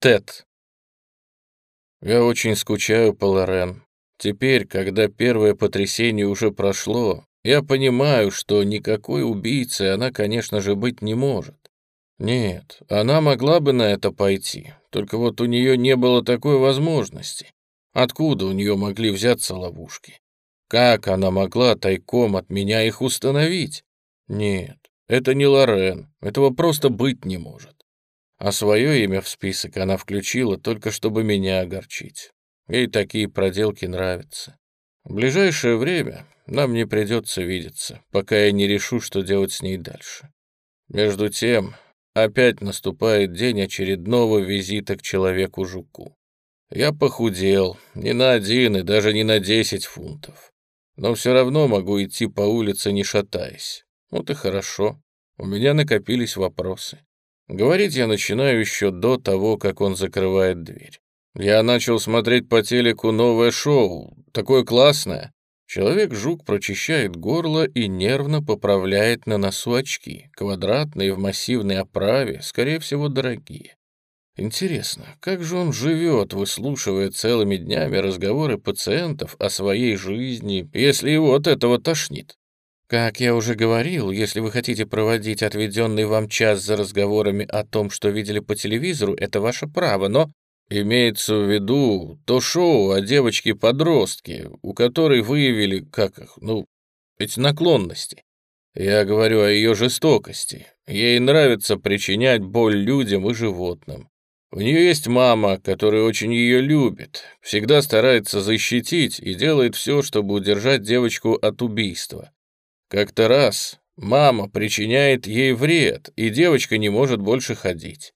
Тед. Я очень скучаю по Лорен. Теперь, когда первое потрясение уже прошло, я понимаю, что никакой убийцей она, конечно же, быть не может. Нет, она могла бы на это пойти, только вот у нее не было такой возможности. Откуда у нее могли взяться ловушки? Как она могла тайком от меня их установить? Нет, это не Лорен, этого просто быть не может. А свое имя в список она включила только чтобы меня огорчить. Ей такие проделки нравятся. В ближайшее время нам не придется видеться, пока я не решу, что делать с ней дальше. Между тем, опять наступает день очередного визита к человеку-жуку. Я похудел, не на один и даже не на десять фунтов. Но все равно могу идти по улице, не шатаясь. Вот и хорошо. У меня накопились вопросы. Говорить я начинаю еще до того, как он закрывает дверь. Я начал смотреть по телеку новое шоу, такое классное. Человек-жук прочищает горло и нервно поправляет на носу очки, квадратные в массивной оправе, скорее всего, дорогие. Интересно, как же он живет, выслушивая целыми днями разговоры пациентов о своей жизни, если его от этого тошнит? Как я уже говорил, если вы хотите проводить отведенный вам час за разговорами о том, что видели по телевизору, это ваше право, но Имеется в виду то шоу о девочке-подростке, у которой выявили, как их, ну, эти наклонности. Я говорю о ее жестокости. Ей нравится причинять боль людям и животным. У нее есть мама, которая очень ее любит, всегда старается защитить и делает все, чтобы удержать девочку от убийства. Как-то раз мама причиняет ей вред, и девочка не может больше ходить.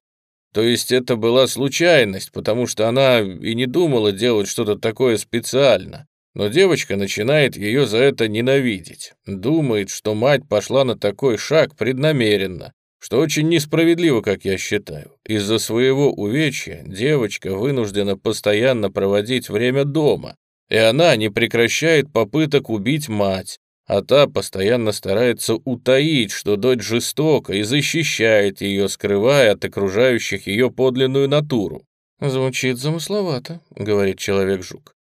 То есть это была случайность, потому что она и не думала делать что-то такое специально. Но девочка начинает ее за это ненавидеть. Думает, что мать пошла на такой шаг преднамеренно, что очень несправедливо, как я считаю. Из-за своего увечья девочка вынуждена постоянно проводить время дома, и она не прекращает попыток убить мать, а та постоянно старается утаить, что дочь жестока и защищает ее, скрывая от окружающих ее подлинную натуру. «Звучит замысловато», — говорит человек-жук.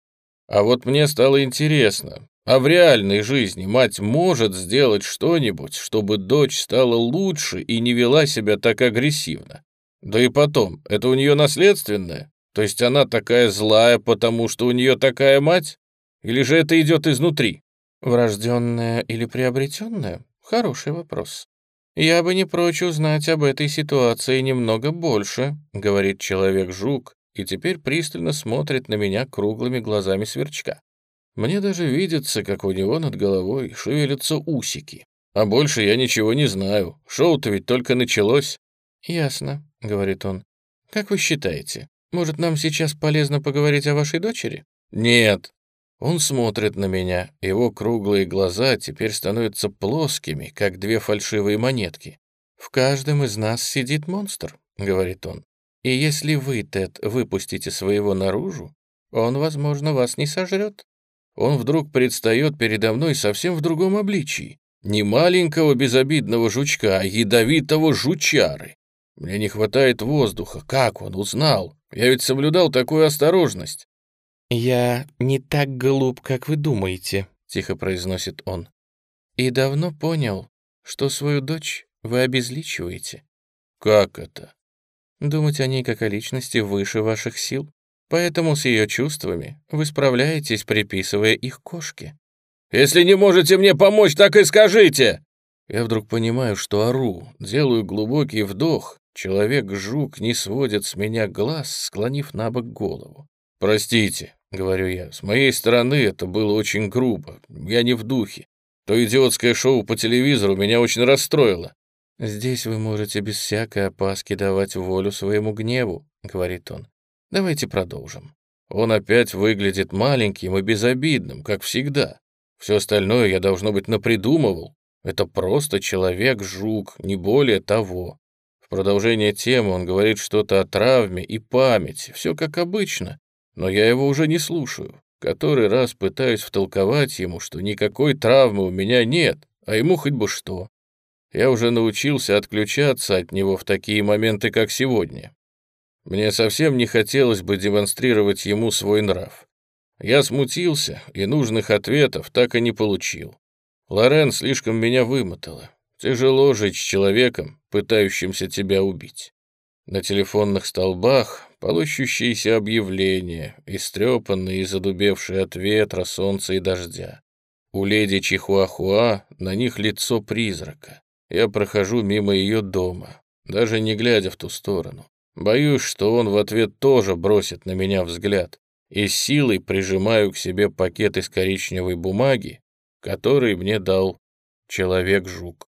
«А вот мне стало интересно, а в реальной жизни мать может сделать что-нибудь, чтобы дочь стала лучше и не вела себя так агрессивно? Да и потом, это у нее наследственное? То есть она такая злая, потому что у нее такая мать? Или же это идет изнутри?» Врожденное или приобретенное? Хороший вопрос. Я бы не прочь узнать об этой ситуации немного больше, говорит человек-жук, и теперь пристально смотрит на меня круглыми глазами сверчка. Мне даже видится, как у него над головой шевелятся усики. А больше я ничего не знаю. Шоу-то ведь только началось. Ясно, говорит он. Как вы считаете, может, нам сейчас полезно поговорить о вашей дочери? Нет, он смотрит на меня, его круглые глаза теперь становятся плоскими, как две фальшивые монетки. «В каждом из нас сидит монстр», — говорит он. «И если вы, Тед, выпустите своего наружу, он, возможно, вас не сожрет». Он вдруг предстает передо мной совсем в другом обличии. Не маленького безобидного жучка, а ядовитого жучары. Мне не хватает воздуха. Как он узнал? Я ведь соблюдал такую осторожность. «Я не так глуп, как вы думаете», — тихо произносит он. «И давно понял, что свою дочь вы обезличиваете». «Как это?» «Думать о ней как о личности выше ваших сил, поэтому с ее чувствами вы справляетесь, приписывая их кошке». «Если не можете мне помочь, так и скажите!» Я вдруг понимаю, что ору, делаю глубокий вдох, человек-жук не сводит с меня глаз, склонив на бок голову. «Простите, — говорю я. «С моей стороны это было очень грубо. Я не в духе. То идиотское шоу по телевизору меня очень расстроило». «Здесь вы можете без всякой опаски давать волю своему гневу», — говорит он. «Давайте продолжим». Он опять выглядит маленьким и безобидным, как всегда. Все остальное я, должно быть, напридумывал. Это просто человек-жук, не более того. В продолжение темы он говорит что-то о травме и памяти, все как обычно. Но я его уже не слушаю. Который раз пытаюсь втолковать ему, что никакой травмы у меня нет, а ему хоть бы что. Я уже научился отключаться от него в такие моменты, как сегодня. Мне совсем не хотелось бы демонстрировать ему свой нрав. Я смутился и нужных ответов так и не получил. Лорен слишком меня вымотала. Тяжело жить с человеком, пытающимся тебя убить. На телефонных столбах полощущиеся объявления, истрепанные и задубевшие от ветра, солнца и дождя. У леди Чихуахуа на них лицо призрака. Я прохожу мимо ее дома, даже не глядя в ту сторону. Боюсь, что он в ответ тоже бросит на меня взгляд, и силой прижимаю к себе пакет из коричневой бумаги, который мне дал человек-жук.